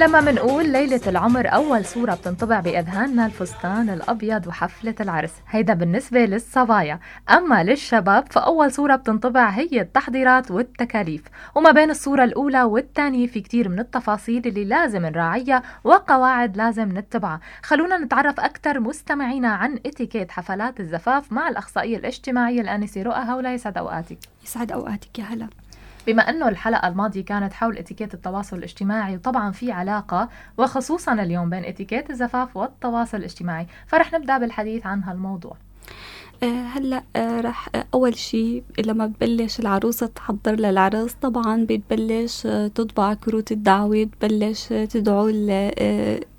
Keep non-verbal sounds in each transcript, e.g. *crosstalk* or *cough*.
لما منقول ليلة العمر أول صورة بتنطبع بأذهاننا الفستان الأبيض وحفلة العرس. هيدا بالنسبة للصبايا. أما للشباب فأول صورة بتنطبع هي التحضيرات والتكاليف. وما بين الصورة الأولى والثانية في كتير من التفاصيل اللي لازم نراعيها وقواعد لازم نتبعها. خلونا نتعرف أكثر مستمعينا عن إتيكيت حفلات الزفاف مع الأخصائية الاجتماعية الآنسة رؤى. هولا يسعد أوقاتك. يسعد أوقاتك. يا هلا. بما أنه الحلقة الماضية كانت حول إتيكيت التواصل الاجتماعي وطبعا في علاقة وخصوصا اليوم بين إتيكيت الزفاف والتواصل الاجتماعي. فرح نبدأ بالحديث عن هالموضوع. هلا آه، رح آه، أول شيء لما ببلش العروسة تحضر للعرس طبعا بتبلش تطبع كروت الدعوة تبلش تدعو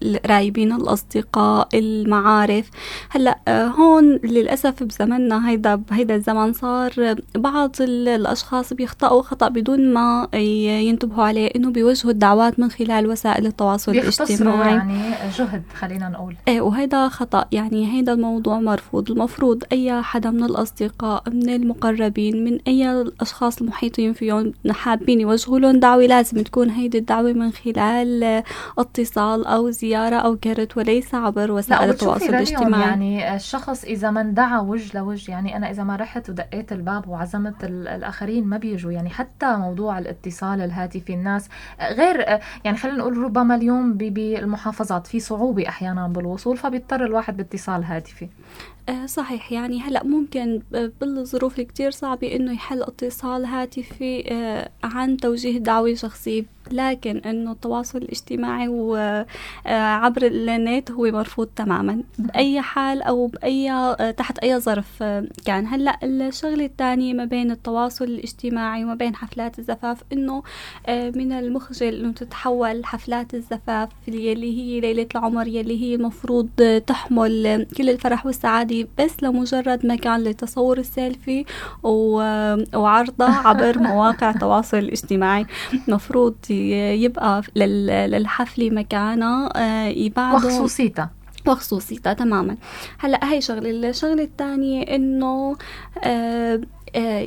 القرايبين الأصدقاء المعارف. هلا هون للأسف بزمننا هيدا بهيدا الزمن صار بعض الأشخاص بيخطئوا خطأ بدون ما ينتبهوا عليه إنه بيوجهوا الدعوات من خلال وسائل التواصل الاجتماعي. يعني جهد خلينا نقول. إيه وهيدا خطأ. يعني هيدا الموضوع مرفوض. المفروض أي حدا من الأصدقاء من المقربين من أي الأشخاص المحيطين فيهم. حابين يوجهوا لهم دعوة لازم تكون هيدي الدعوة من خلال اتصال أو زيارة أو كرت وليس عبر وسائل التواصل الاجتماعي. يعني الشخص إذا من دعا وجه لوجه يعني أنا إذا ما رحت ودقيت الباب وعزمت الآخرين ما بيجوا. يعني حتى موضوع الاتصال الهاتفي الناس غير يعني خلينا نقول ربما اليوم بالمحافظات في صعوبة أحيانا بالوصول فبيضطر الواحد باتصال هاتفي. آه، صحيح. يعني هلا ممكن بالظروف كتير صعبة إنه يحل اتصال هاتفي آه، عن توجيه دعوة شخصية. لكن إنه التواصل الاجتماعي وعبر آه، النت هو مرفوض تماما. بأي حال أو بأي آه، تحت أي ظرف آه، كان. هلأ الشغلة الثانية ما بين التواصل الاجتماعي وما بين حفلات الزفاف إنه من المخجل إنه تتحول حفلات الزفاف يلي هي ليلة العمر يلي هي المفروض تحمل كل الفرح والسعادة بس لمجرد مكان لتصور السيلفي وعرضها عبر مواقع التواصل الاجتماعي. المفروض يبقى للحفلة مكانها آه، يبعده. وخصوصيتها وخصوصيتها تماما. هلأ هي شغلة الشغلة الثانية إنه آه،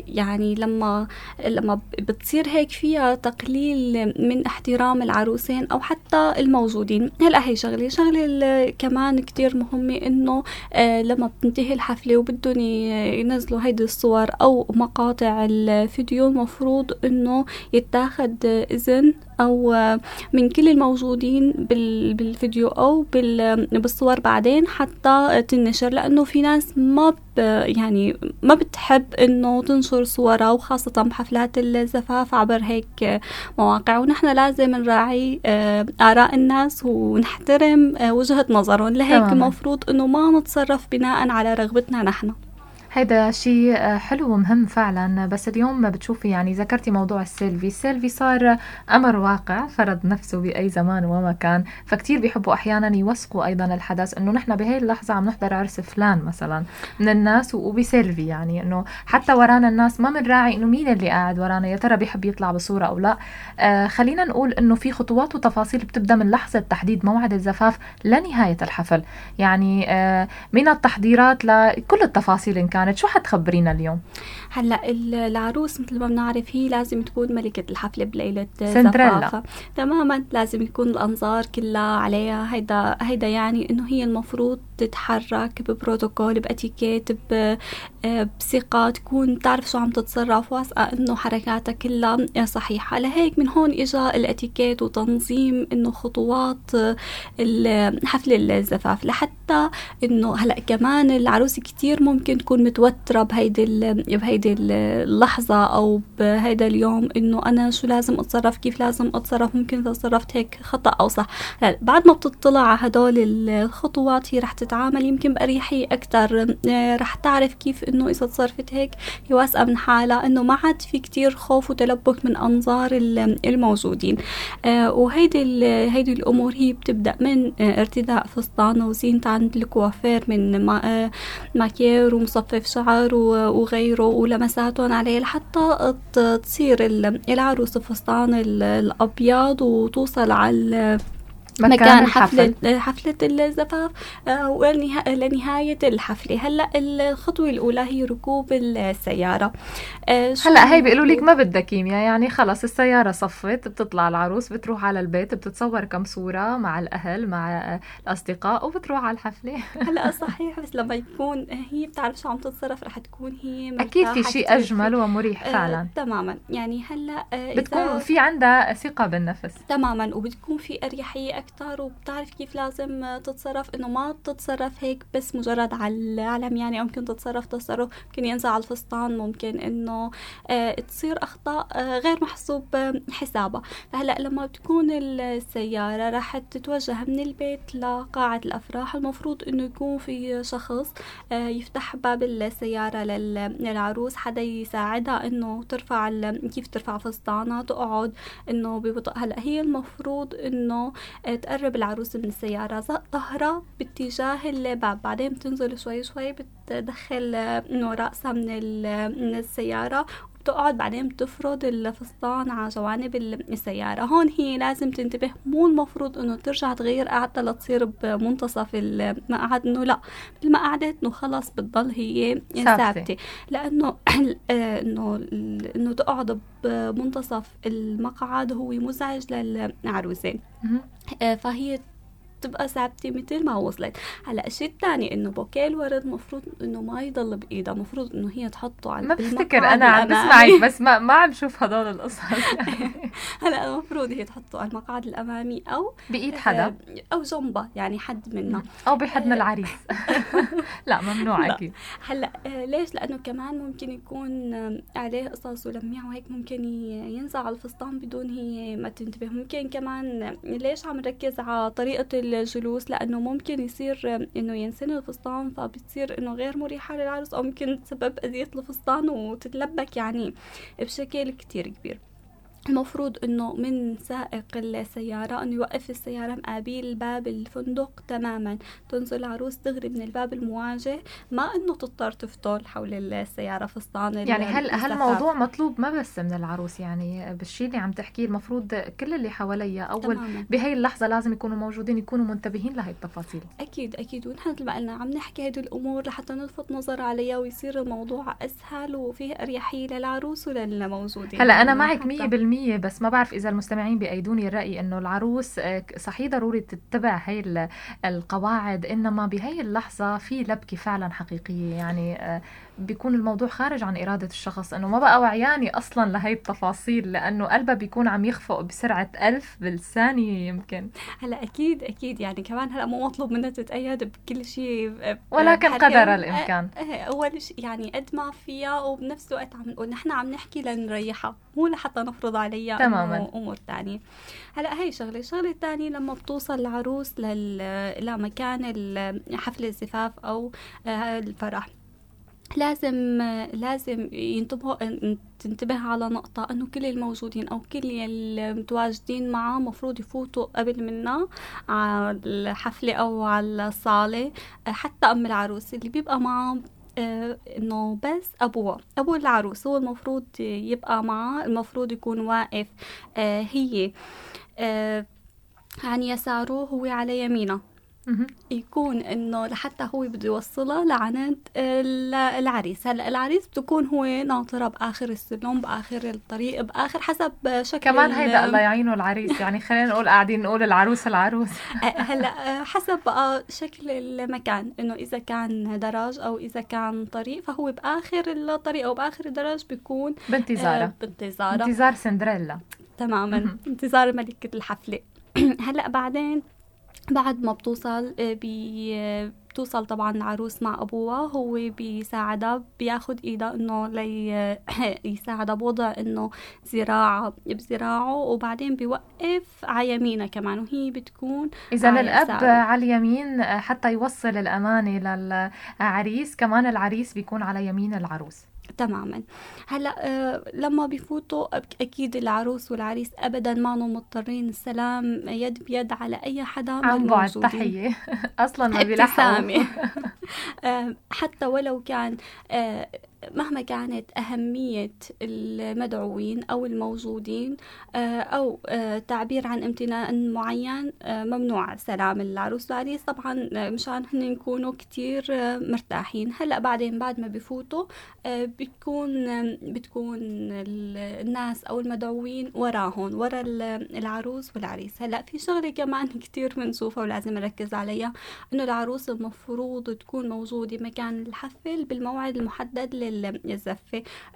يعني لما لما بتصير هيك فيها تقليل من احترام العروسين أو حتى الموجودين. هلا هي شغلة شغلة كمان كتير مهمة إنه آه، لما بتنتهي الحفلة وبدهم ينزلوا هيدي الصور أو مقاطع الفيديو المفروض إنه يتاخد إذن أو من كل الموجودين بالفيديو أو بالصور بعدين حتى تنشر لأنه في ناس ما يعني ما بتحب إنه تنشر صورها وخاصة بحفلات الزفاف عبر هيك مواقع. ونحن لازم نراعي آه، آراء الناس ونحترم آه، وجهة نظرهم. لهيك المفروض إنه ما نتصرف بناء على رغبتنا نحن. هيدا شيء آه، حلو ومهم فعلا. بس اليوم بتشوفي يعني ذكرتي موضوع السيلفي. السيلفي صار أمر واقع فرض نفسه بأي زمان ومكان فكتير بيحبوا أحيانا يوثقوا أيضا الحدث إنه نحن بهي اللحظة عم نحضر عرس فلان مثلا من الناس وبسيلفي يعني إنه حتى ورانا الناس ما بنراعي إنه مين اللي قاعد ورانا يا ترى بيحب يطلع بصورة أو لا. آه خلينا نقول إنه في خطوات وتفاصيل بتبدأ من لحظة تحديد موعد الزفاف لنهاية الحفل. يعني آه من التحضيرات لكل التفاصيل إن كان كانت؟ شو حتخبرينا اليوم؟ هلأ العروس مثل ما بنعرف هي لازم تكون ملكة الحفلة بليلة زفافها تماما لازم يكون الأنظار كلها عليها. هيدا هيدا يعني إنه هي المفروض تتحرك ببروتوكول بأتيكيت بثقة تكون تعرف شو عم تتصرف واثقة إنه حركاتها كلها صحيحة. لهيك من هون إجا الأتيكيت وتنظيم إنه خطوات حفل الزفاف. لحتى إنه هلأ كمان العروس كتير ممكن تكون متوترة بهيدي بهيدي اللحظة أو بهيدا اليوم إنه أنا شو لازم أتصرف كيف لازم أتصرف ممكن إذا تصرفت هيك خطأ أو صح. بعد ما بتطلع على هدول الخطوات هي رح تتعامل يمكن بأريحية أكتر. آه، رح تعرف كيف إنه إذا تصرفت هيك هي واثقة من حالها إنه ما عاد في كتير خوف وتلبك من أنظار الموجودين. آه، وهيدي هيدي الأمور هي بتبدأ من آه، ارتداء فستان وزينة عند الكوافير من ماكير ومصفف شعر وغيره ولمساتهم عليه لحتى تصير العروس فستان الأبيض وتوصل على مكان, حفلة حفلة الزفاف آه، ولنهاية الحفلة. هلأ الخطوة الأولى هي ركوب السيارة. آه، هلأ هي بيقولوا لك ما بدها كيمياء يعني خلص السيارة صفت بتطلع العروس بتروح على البيت بتتصور كم صورة مع الأهل مع الأصدقاء وبتروح على الحفلة. *laughs* هلأ صحيح بس لما يكون هي بتعرف شو عم تتصرف رح تكون هي أكيد في شيء أجمل ومريح فعلا. آه تماما. يعني هلأ آه بتكون في عندها ثقة بالنفس. تماما وبتكون في أريحية أكثر وبتعرف كيف لازم تتصرف إنه ما تتصرف هيك بس مجرد على العلم. يعني ممكن تتصرف تصرف ممكن ينزل على الفستان ممكن إنه آه تصير أخطاء آه غير محسوب حسابها. فهلأ لما بتكون السيارة راح تتوجه من البيت لقاعة الأفراح المفروض إنه يكون في شخص آه يفتح باب السيارة للعروس. حدا يساعدها إنه ترفع كيف ترفع فستانها تقعد إنه ببطء. هلأ هي المفروض آه، تقرب العروس من السيارة. ظهرها باتجاه الباب بعدين بتنزل شوي شوي بتدخل إنه رأسها من السيارة. بتقعد بعدين بتفرد الفستان على جوانب السيارة. هون هي لازم تنتبه مو المفروض إنه ترجع تغير قعدتها لتصير بمنتصف المقعد إنه لا ما قعدت إنه خلص بتضل هي ثابتة. لأنه *clears throat* آه، إنه إنه تقعد بمنتصف المقعد هو مزعج للعروسة. آه، فهي تبقى ثابتة مثل ما وصلت. هلأ الشيء الثاني إنه بوكيه الورد مفروض إنه ما يضل بإيدها مفروض إنه هي تحطه على ما بفتكر أنا عم بسمعك بس ما ما عم شوف هدول القصص. *laughs* هلأ المفروض هي تحطه على المقعد الأمامي أو بإيد حدا؟ آه، أو جنبها يعني حد منا. أو بحضن آه، العريس. *laughs* *laughs* لا ممنوع أكيد. هلأ آه، ليش؟ لأنه كمان ممكن يكون عليه قصص ولميع وهيك ممكن ينزع الفستان بدون هي ما تنتبه. ممكن كمان ليش عم نركز على طريقة الجلوس لأنه ممكن يصير إنه ينسني الفستان فبتصير إنه غير مريحة للعروس أو ممكن تسبب أذية الفستان وتتلبك يعني بشكل كتير كبير. المفروض إنه من سائق السيارة انه يوقف السيارة مقابل باب الفندق تماما. تنزل العروس دغري من الباب المواجه. ما إنه تضطر تفضل حول السيارة فستان يعني هل هالموضوع مطلوب؟ ما بس من العروس يعني. بالشيء اللي عم تحكيه المفروض كل اللي حواليها أول بهي اللحظة لازم يكونوا موجودين يكونوا منتبهين لهي التفاصيل. أكيد أكيد. ونحن مثل ما قلنا عم نحكي هدول الأمور لحتى نلفت نظر عليها ويصير الموضوع أسهل وفيه أريحية للعروس وللموجودين. هلا أنا معك 100% مية بس ما بعرف إذا المستمعين بأيدوني الرأي إنه العروس آه، صحيح ضروري تتبع هي القواعد إنما بهي اللحظة في لبكة فعلا حقيقية. يعني آه، بيكون الموضوع خارج عن إرادة الشخص إنه ما بقى وعياني أصلا لهي التفاصيل لأنه قلبها بيكون عم يخفق بسرعة ألف بالثانية يمكن. هلأ أكيد أكيد يعني كمان هلأ مو مطلوب منها تتأيد بكل شيء ولكن قدر الإمكان. إيه، أول شيء يعني قد ما فيها وبنفس الوقت عم نقول نحن عم نحكي لنريحها مو لحتى نفرض عليها تماما. أمور ثانية هلأ هي شغلة الشغلة الثانية لما بتوصل العروس لل... لمكان حفل الزفاف أو آه، الفرح. لازم لازم ينتبهوا تنتبه على نقطة أنه كل الموجودين أو كل المتواجدين معه مفروض يفوتوا قبل منا على الحفلة أو على الصالة حتى أم العروس اللي بيبقى معه آه إنه بس ابوها ابو العروس هو المفروض يبقى معه المفروض يكون واقف آه هي آه عن يساره هو على يمينه. يكون إنه لحتى هو بده يوصلها لعند العريس. هلأ العريس بتكون هو ناطرة بآخر السلم بآخر الطريق بآخر حسب شكل كمان هيدا الله يعينه العريس. يعني خلينا نقول قاعدين نقول العروس العروس. *laughs* هلأ حسب بقى شكل المكان. إنه إذا كان دراج أو إذا كان طريق فهو بآخر الطريق أو بآخر الدرج بيكون بانتظاره. بانتظاره. انتظار سندريلا. تماما. انتظار ملكة الحفلة. *clears throat* هلأ بعدين بعد ما بتوصل آه، بي بتوصل طبعا العروس مع أبوها هو بيساعدها بياخد إيدها إنه لي *laughs* يساعدها بوضع إنه ذراع بذراعه وبعدين بيوقف على يمينها كمان وهي بتكون اذا الأب على اليمين آه، حتى يوصل الأمانة للعريس كمان العريس بيكون على يمين العروس. تماما. هلأ آه لما بيفوتوا أكيد العروس والعريس ابدا ما مضطرين السلام يد بيد على أي حدا عن بعد تحية. *laughs* أصلا ما بيلحقوا *laughs* *laughs* آه حتى ولو كان آه مهما كانت أهمية المدعوين أو الموجودين آه، أو آه، تعبير عن امتنان معين آه، ممنوع. سلام العروس والعريس طبعا مشان هن يكونوا كتير مرتاحين. هلأ بعدين بعد ما بفوتوا بتكون بتكون الناس أو المدعوين وراهم ورا العروس والعريس. هلأ في شغلة كمان *laughs* كتير بنشوفها ولازم نركز عليها إنه العروس المفروض تكون موجودة مكان الحفل بالموعد المحدد للزفة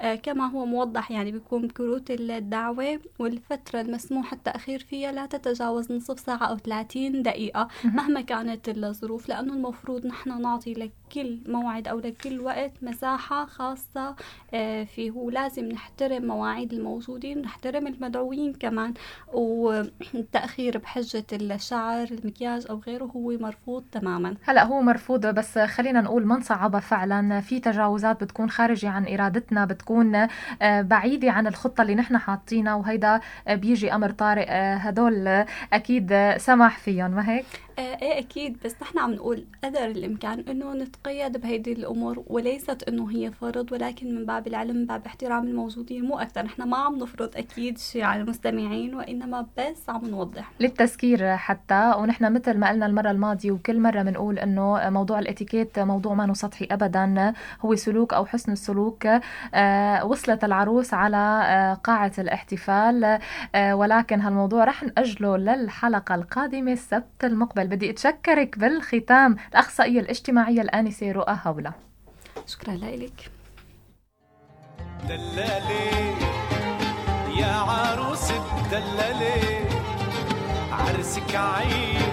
آه كما هو موضح يعني بيكون كروت الدعوة والفترة المسموح التأخير فيها لا تتجاوز نصف ساعة أو 30 دقيقة مهما كانت الظروف لأنه المفروض نحن نعطي لكل موعد أو لكل وقت مساحة خاصة آه فيه ولازم نحترم مواعيد الموجودين نحترم المدعوين كمان. والتأخير بحجة الشعر المكياج أو غيره هو مرفوض تماما. هلا هو مرفوض بس خلينا نقول ما نصعبها فعلا. في تجاوزات بتكون خارجة عن إرادتنا بتكون آه، بعيدة عن الخطة اللي نحن حاطينها وهيدا آه، بيجي أمر طارئ آه، هدول أكيد سمح فيهم ما هيك؟ إيه أكيد. بس نحن عم نقول قدر الإمكان إنه نتقيد بهيدي الأمور وليست إنه هي فرض ولكن من باب العلم من باب احترام الموجودين. مو أكثر. نحن ما عم نفرض أكيد شيء على المستمعين وإنما بس عم نوضح. للتذكير حتى ونحن مثل ما قلنا المرة الماضية وكل مرة بنقول إنه موضوع الإتيكيت موضوع ما سطحي ابدا هو سلوك أو حسن السلوك آه وصلت العروس على آه قاعة الاحتفال آه ولكن هالموضوع رح نأجله للحلقة القادمة السبت المقبل. بدي أتشكرك بالختام الأخصائية الاجتماعية الآنسة رؤى هوله شكرا لك دلالي يا عروس الدلالي عرسك عيد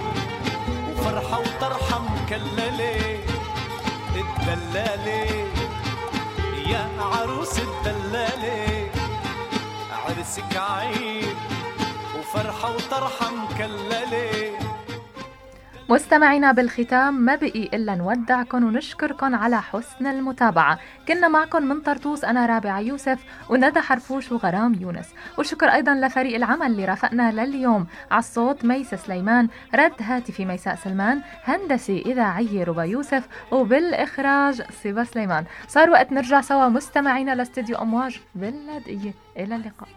وفرحة وطرحة مكللة. الدلالي يا عروس الدلالي عرسك عيد وفرحة وطرحة مكللة. مستمعينا بالختام ما بقي إلا نودعكم ونشكركم على حسن المتابعة. كنا معكم من طرطوس أنا رابعة يوسف وندى حرفوش وغرام يونس. وشكر أيضا لفريق العمل اللي رافقنا لليوم. على الصوت ميسة سليمان رد هاتفي ميساء سلمان هندسة إذاعية ربا يوسف وبالإخراج صبا سليمان. صار وقت نرجع سوا مستمعينا لاستديو أمواج باللاذقية إلى اللقاء.